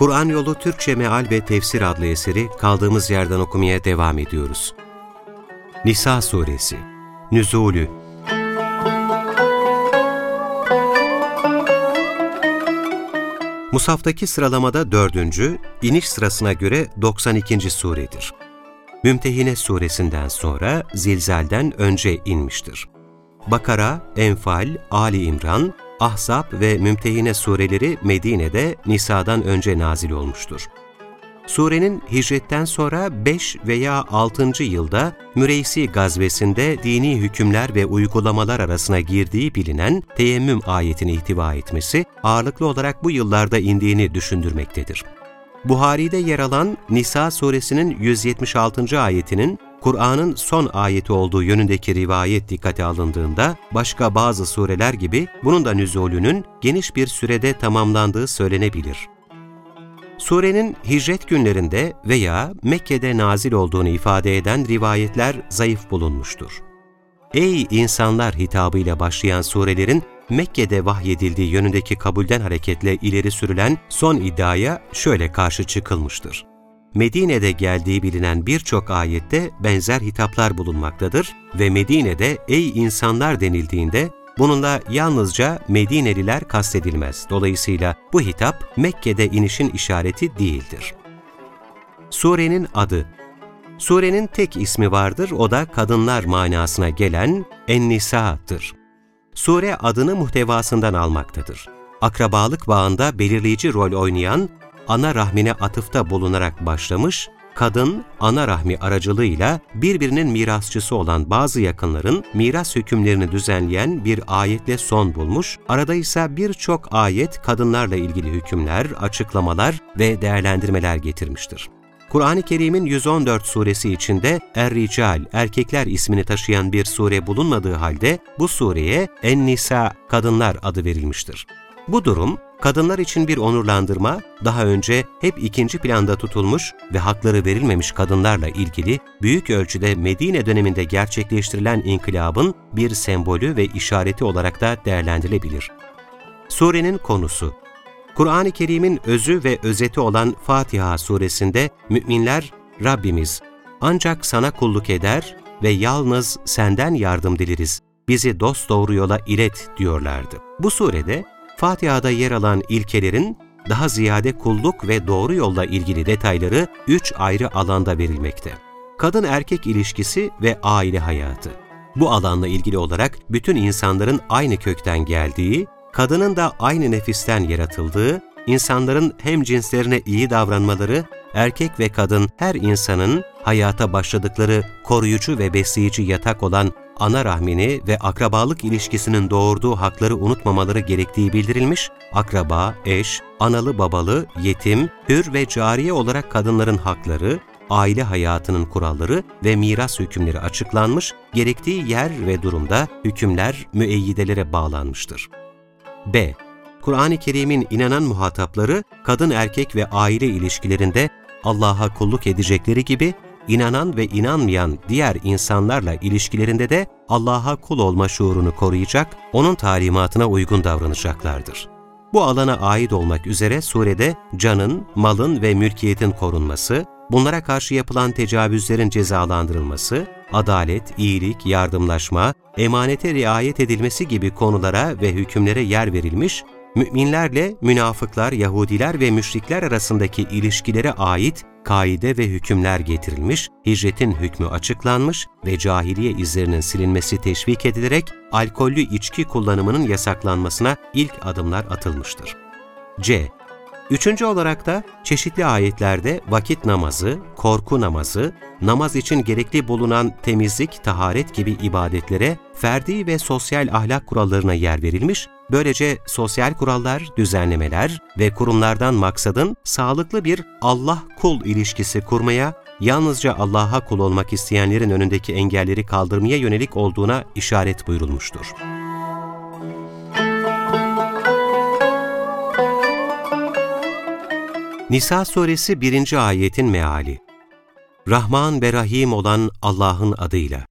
Kur'an Yolu Türkçe Meal ve Tefsir adlı eseri kaldığımız yerden okumaya devam ediyoruz. Nisa Suresi Nüzulü Musaftaki sıralamada dördüncü, iniş sırasına göre 92. suredir. Mümtehine suresinden sonra Zilzal'den önce inmiştir. Bakara, Enfal, Ali İmran, Ahzab ve Mümtehine sureleri Medine'de Nisa'dan önce nazil olmuştur. Surenin hicretten sonra 5 veya 6. yılda Müreysi gazvesinde dini hükümler ve uygulamalar arasına girdiği bilinen teyemmüm ayetini ihtiva etmesi ağırlıklı olarak bu yıllarda indiğini düşündürmektedir. Buhari'de yer alan Nisa suresinin 176. ayetinin Kur'an'ın son ayeti olduğu yönündeki rivayet dikkate alındığında, başka bazı sureler gibi bunun da nüzulünün geniş bir sürede tamamlandığı söylenebilir. Surenin hicret günlerinde veya Mekke'de nazil olduğunu ifade eden rivayetler zayıf bulunmuştur. Ey insanlar hitabıyla başlayan surelerin Mekke'de vahyedildiği yönündeki kabulden hareketle ileri sürülen son iddiaya şöyle karşı çıkılmıştır. Medine'de geldiği bilinen birçok ayette benzer hitaplar bulunmaktadır ve Medine'de ey insanlar denildiğinde bununla yalnızca Medineliler kastedilmez. Dolayısıyla bu hitap Mekke'de inişin işareti değildir. Surenin adı Surenin tek ismi vardır, o da kadınlar manasına gelen En-Nisa'dır. Sure adını muhtevasından almaktadır. Akrabalık bağında belirleyici rol oynayan ana rahmine atıfta bulunarak başlamış, kadın ana rahmi aracılığıyla birbirinin mirasçısı olan bazı yakınların miras hükümlerini düzenleyen bir ayetle son bulmuş, arada ise birçok ayet kadınlarla ilgili hükümler, açıklamalar ve değerlendirmeler getirmiştir. Kur'an-ı Kerim'in 114 suresi içinde Er-Rical, erkekler ismini taşıyan bir sure bulunmadığı halde bu sureye En-Nisa, kadınlar adı verilmiştir. Bu durum, kadınlar için bir onurlandırma, daha önce hep ikinci planda tutulmuş ve hakları verilmemiş kadınlarla ilgili büyük ölçüde Medine döneminde gerçekleştirilen inkılabın bir sembolü ve işareti olarak da değerlendirilebilir. Surenin konusu Kur'an-ı Kerim'in özü ve özeti olan Fatiha suresinde müminler Rabbimiz ancak sana kulluk eder ve yalnız senden yardım dileriz. Bizi dost doğru yola ilet diyorlardı. Bu surede Fatiha'da yer alan ilkelerin daha ziyade kulluk ve doğru yolla ilgili detayları üç ayrı alanda verilmekte. Kadın-erkek ilişkisi ve aile hayatı. Bu alanla ilgili olarak bütün insanların aynı kökten geldiği, kadının da aynı nefisten yaratıldığı, insanların hem cinslerine iyi davranmaları, erkek ve kadın her insanın hayata başladıkları koruyucu ve besleyici yatak olan ana rahmini ve akrabalık ilişkisinin doğurduğu hakları unutmamaları gerektiği bildirilmiş, akraba, eş, analı babalı, yetim, hür ve cariye olarak kadınların hakları, aile hayatının kuralları ve miras hükümleri açıklanmış, gerektiği yer ve durumda hükümler müeyyidelere bağlanmıştır. B. Kur'an-ı Kerim'in inanan muhatapları, kadın erkek ve aile ilişkilerinde Allah'a kulluk edecekleri gibi inanan ve inanmayan diğer insanlarla ilişkilerinde de Allah'a kul olma şuurunu koruyacak, O'nun talimatına uygun davranacaklardır. Bu alana ait olmak üzere surede canın, malın ve mülkiyetin korunması, bunlara karşı yapılan tecavüzlerin cezalandırılması, adalet, iyilik, yardımlaşma, emanete riayet edilmesi gibi konulara ve hükümlere yer verilmiş, müminlerle münafıklar, Yahudiler ve müşrikler arasındaki ilişkilere ait kaide ve hükümler getirilmiş, hicretin hükmü açıklanmış ve cahiliye izlerinin silinmesi teşvik edilerek alkollü içki kullanımının yasaklanmasına ilk adımlar atılmıştır. C. Üçüncü olarak da çeşitli ayetlerde vakit namazı, korku namazı, namaz için gerekli bulunan temizlik, taharet gibi ibadetlere, ferdi ve sosyal ahlak kurallarına yer verilmiş, böylece sosyal kurallar, düzenlemeler ve kurumlardan maksadın sağlıklı bir Allah-kul ilişkisi kurmaya, yalnızca Allah'a kul olmak isteyenlerin önündeki engelleri kaldırmaya yönelik olduğuna işaret buyurulmuştur. Nisa suresi 1. ayetin meali Rahman ve Rahim olan Allah'ın adıyla.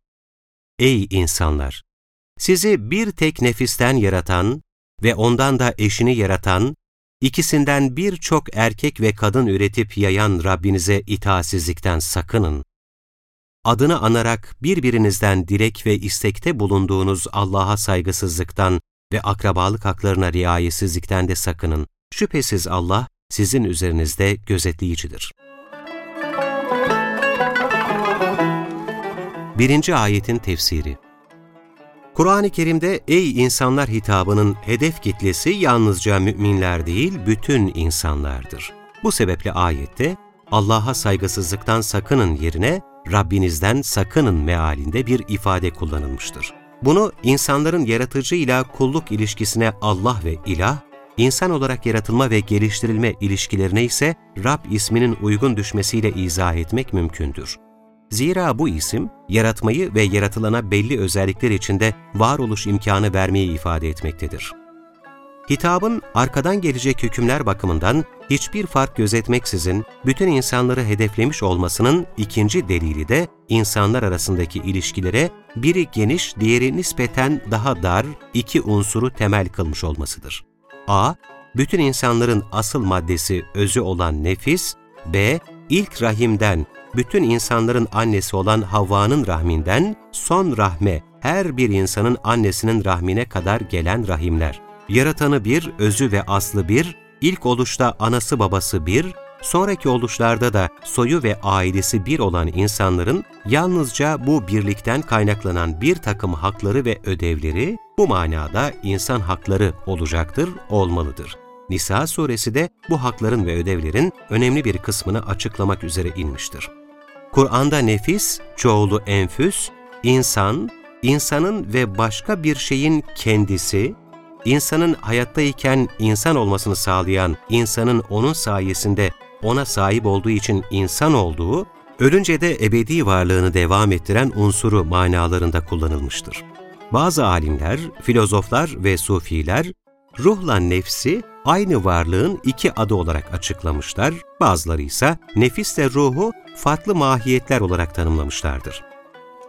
Ey insanlar! Sizi bir tek nefisten yaratan ve ondan da eşini yaratan, ikisinden birçok erkek ve kadın üretip yayan Rabbinize itaatsizlikten sakının. Adını anarak birbirinizden dilek ve istekte bulunduğunuz Allah'a saygısızlıktan ve akrabalık haklarına riayetsizlikten de sakının. Şüphesiz Allah sizin üzerinizde gözetleyicidir. Birinci ayetin tefsiri Kur'an-ı Kerim'de ey insanlar hitabının hedef kitlesi yalnızca müminler değil, bütün insanlardır. Bu sebeple ayette Allah'a saygısızlıktan sakının yerine Rabbinizden sakının mealinde bir ifade kullanılmıştır. Bunu insanların yaratıcıyla kulluk ilişkisine Allah ve ilah, insan olarak yaratılma ve geliştirilme ilişkilerine ise Rab isminin uygun düşmesiyle izah etmek mümkündür. Zira bu isim, yaratmayı ve yaratılana belli özellikler içinde varoluş imkanı vermeyi ifade etmektedir. Hitabın arkadan gelecek hükümler bakımından hiçbir fark gözetmeksizin bütün insanları hedeflemiş olmasının ikinci delili de insanlar arasındaki ilişkilere biri geniş, diğeri nispeten daha dar iki unsuru temel kılmış olmasıdır. A. Bütün insanların asıl maddesi özü olan nefis, B. ilk rahimden bütün insanların annesi olan Havva'nın rahminden son rahme, her bir insanın annesinin rahmine kadar gelen rahimler. Yaratanı bir, özü ve aslı bir, ilk oluşta anası babası bir, sonraki oluşlarda da soyu ve ailesi bir olan insanların yalnızca bu birlikten kaynaklanan bir takım hakları ve ödevleri bu manada insan hakları olacaktır, olmalıdır. Nisa suresi de bu hakların ve ödevlerin önemli bir kısmını açıklamak üzere inmiştir. Kur'an'da nefis, çoğulu enfüs, insan, insanın ve başka bir şeyin kendisi, insanın hayattayken insan olmasını sağlayan insanın onun sayesinde ona sahip olduğu için insan olduğu, ölünce de ebedi varlığını devam ettiren unsuru manalarında kullanılmıştır. Bazı alimler, filozoflar ve sufiler, ruhla nefsi aynı varlığın iki adı olarak açıklamışlar, bazıları ise nefisle ruhu farklı mahiyetler olarak tanımlamışlardır.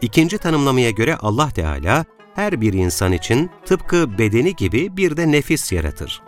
İkinci tanımlamaya göre Allah Teala her bir insan için tıpkı bedeni gibi bir de nefis yaratır.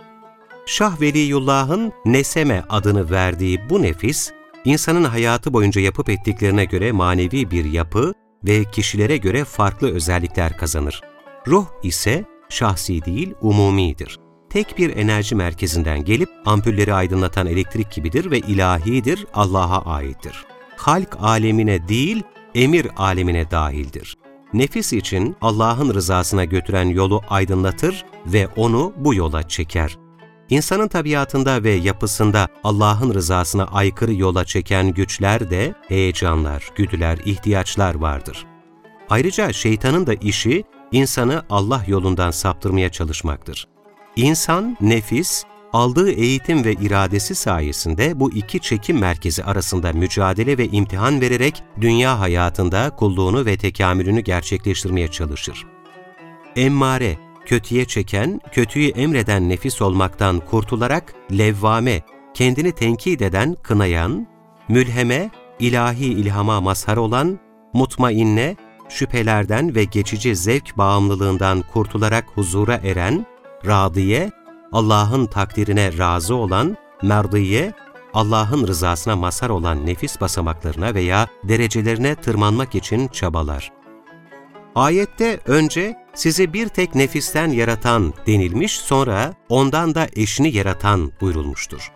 Şah Veliyullah'ın Neseme adını verdiği bu nefis, insanın hayatı boyunca yapıp ettiklerine göre manevi bir yapı ve kişilere göre farklı özellikler kazanır. Ruh ise şahsi değil, umumidir tek bir enerji merkezinden gelip ampulleri aydınlatan elektrik gibidir ve ilahidir, Allah'a aittir. Halk alemine değil, emir alemine dahildir. Nefis için Allah'ın rızasına götüren yolu aydınlatır ve onu bu yola çeker. İnsanın tabiatında ve yapısında Allah'ın rızasına aykırı yola çeken güçler de heyecanlar, güdüler, ihtiyaçlar vardır. Ayrıca şeytanın da işi insanı Allah yolundan saptırmaya çalışmaktır. İnsan, nefis, aldığı eğitim ve iradesi sayesinde bu iki çekim merkezi arasında mücadele ve imtihan vererek dünya hayatında kulluğunu ve tekamülünü gerçekleştirmeye çalışır. Emmare, kötüye çeken, kötüyü emreden nefis olmaktan kurtularak levvame, kendini tenkit eden, kınayan, mülheme, ilahi ilhama mazhar olan, mutmainne, şüphelerden ve geçici zevk bağımlılığından kurtularak huzura eren, radiye, Allah'ın takdirine razı olan, merdiye, Allah'ın rızasına mazhar olan nefis basamaklarına veya derecelerine tırmanmak için çabalar. Ayette önce sizi bir tek nefisten yaratan denilmiş, sonra ondan da eşini yaratan buyurulmuştur.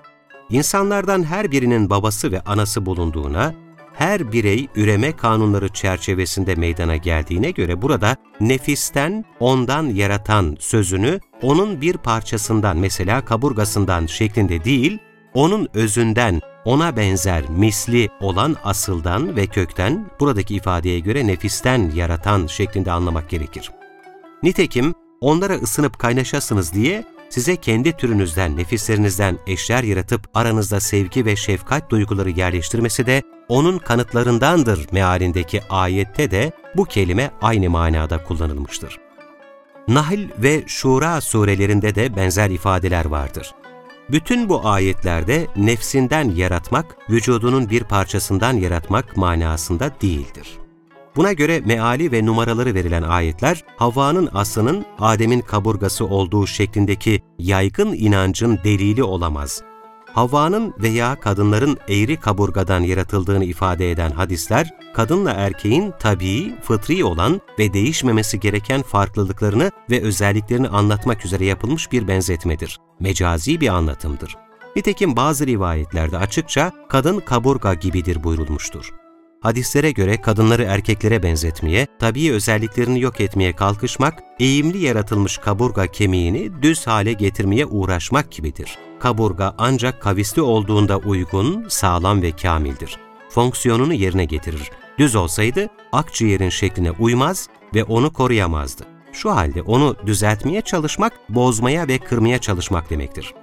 İnsanlardan her birinin babası ve anası bulunduğuna, her birey üreme kanunları çerçevesinde meydana geldiğine göre burada nefisten, ondan yaratan sözünü onun bir parçasından mesela kaburgasından şeklinde değil, onun özünden, ona benzer, misli olan asıldan ve kökten buradaki ifadeye göre nefisten yaratan şeklinde anlamak gerekir. Nitekim onlara ısınıp kaynaşasınız diye size kendi türünüzden, nefislerinizden eşler yaratıp aranızda sevgi ve şefkat duyguları yerleştirmesi de onun kanıtlarındandır mealindeki ayette de bu kelime aynı manada kullanılmıştır. Nahl ve Şura surelerinde de benzer ifadeler vardır. Bütün bu ayetlerde nefsinden yaratmak, vücudunun bir parçasından yaratmak manasında değildir. Buna göre meali ve numaraları verilen ayetler, Havva'nın aslının Adem'in kaburgası olduğu şeklindeki yaygın inancın delili olamaz. Havva'nın veya kadınların eğri kaburgadan yaratıldığını ifade eden hadisler, kadınla erkeğin tabii, fıtri olan ve değişmemesi gereken farklılıklarını ve özelliklerini anlatmak üzere yapılmış bir benzetmedir. Mecazi bir anlatımdır. Nitekim bazı rivayetlerde açıkça kadın kaburga gibidir buyurulmuştur. Hadislere göre kadınları erkeklere benzetmeye, tabii özelliklerini yok etmeye kalkışmak, eğimli yaratılmış kaburga kemiğini düz hale getirmeye uğraşmak gibidir. Kaburga ancak kavisli olduğunda uygun, sağlam ve kamildir. Fonksiyonunu yerine getirir. Düz olsaydı akciğerin şekline uymaz ve onu koruyamazdı. Şu halde onu düzeltmeye çalışmak, bozmaya ve kırmaya çalışmak demektir.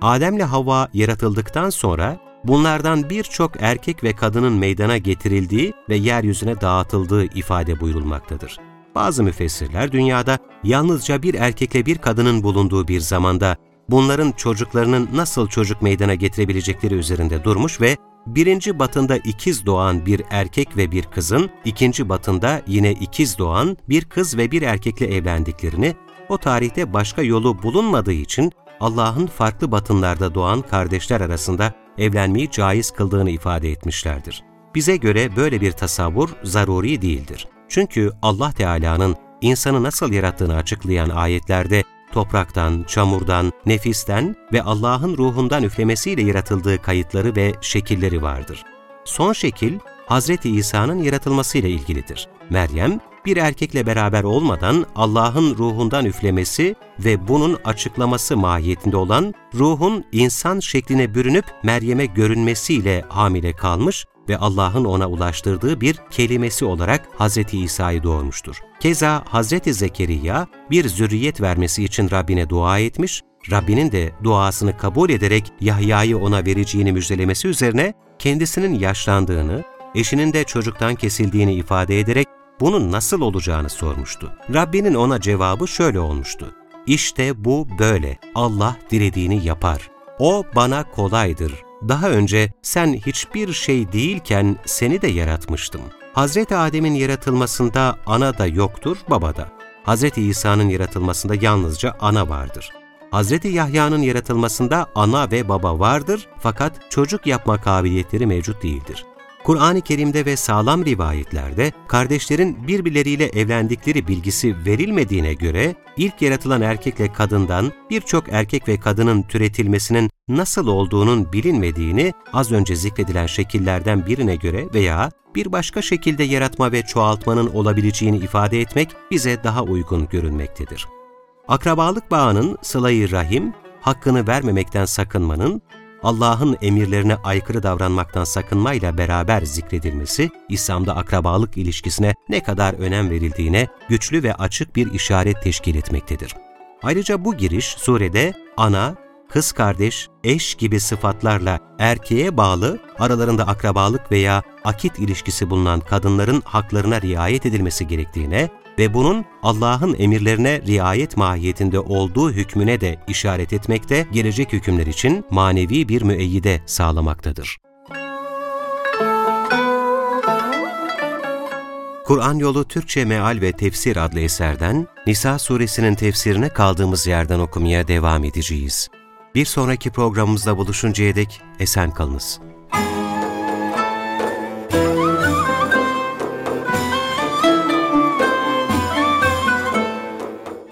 Adem'le Havva yaratıldıktan sonra bunlardan birçok erkek ve kadının meydana getirildiği ve yeryüzüne dağıtıldığı ifade buyurulmaktadır. Bazı müfessirler dünyada yalnızca bir erkekle bir kadının bulunduğu bir zamanda bunların çocuklarının nasıl çocuk meydana getirebilecekleri üzerinde durmuş ve birinci batında ikiz doğan bir erkek ve bir kızın, ikinci batında yine ikiz doğan bir kız ve bir erkekle evlendiklerini, o tarihte başka yolu bulunmadığı için Allah'ın farklı batınlarda doğan kardeşler arasında evlenmeyi caiz kıldığını ifade etmişlerdir. Bize göre böyle bir tasavvur zaruri değildir. Çünkü Allah Teala'nın insanı nasıl yarattığını açıklayan ayetlerde topraktan, çamurdan, nefisten ve Allah'ın ruhundan üflemesiyle yaratıldığı kayıtları ve şekilleri vardır. Son şekil, Hz. İsa'nın yaratılmasıyla ilgilidir. Meryem, bir erkekle beraber olmadan Allah'ın ruhundan üflemesi ve bunun açıklaması mahiyetinde olan ruhun insan şekline bürünüp Meryem'e görünmesiyle hamile kalmış ve Allah'ın ona ulaştırdığı bir kelimesi olarak Hz. İsa'yı doğurmuştur. Keza Hz. Zekeriya bir zürriyet vermesi için Rabbine dua etmiş, Rabbinin de duasını kabul ederek Yahya'yı ona vereceğini müjdelemesi üzerine kendisinin yaşlandığını, eşinin de çocuktan kesildiğini ifade ederek bunun nasıl olacağını sormuştu. Rabbinin ona cevabı şöyle olmuştu. İşte bu böyle. Allah dilediğini yapar. O bana kolaydır. Daha önce sen hiçbir şey değilken seni de yaratmıştım. Hazreti Adem'in yaratılmasında ana da yoktur, baba da. Hazreti İsa'nın yaratılmasında yalnızca ana vardır. Hazreti Yahya'nın yaratılmasında ana ve baba vardır fakat çocuk yapma kabiliyetleri mevcut değildir. Kur'an-ı Kerim'de ve sağlam rivayetlerde kardeşlerin birbirleriyle evlendikleri bilgisi verilmediğine göre ilk yaratılan erkekle kadından birçok erkek ve kadının türetilmesinin nasıl olduğunun bilinmediğini az önce zikredilen şekillerden birine göre veya bir başka şekilde yaratma ve çoğaltmanın olabileceğini ifade etmek bize daha uygun görünmektedir. Akrabalık bağının sıla rahim, hakkını vermemekten sakınmanın, Allah'ın emirlerine aykırı davranmaktan sakınmayla beraber zikredilmesi, İslam'da akrabalık ilişkisine ne kadar önem verildiğine güçlü ve açık bir işaret teşkil etmektedir. Ayrıca bu giriş surede ana, kız kardeş, eş gibi sıfatlarla erkeğe bağlı, aralarında akrabalık veya akit ilişkisi bulunan kadınların haklarına riayet edilmesi gerektiğine ve bunun Allah'ın emirlerine riayet mahiyetinde olduğu hükmüne de işaret etmekte, gelecek hükümler için manevi bir müeyyide sağlamaktadır. Kur'an Yolu Türkçe Meal ve Tefsir adlı eserden Nisa suresinin tefsirine kaldığımız yerden okumaya devam edeceğiz. Bir sonraki programımızda buluşuncaya dek esen kalınız.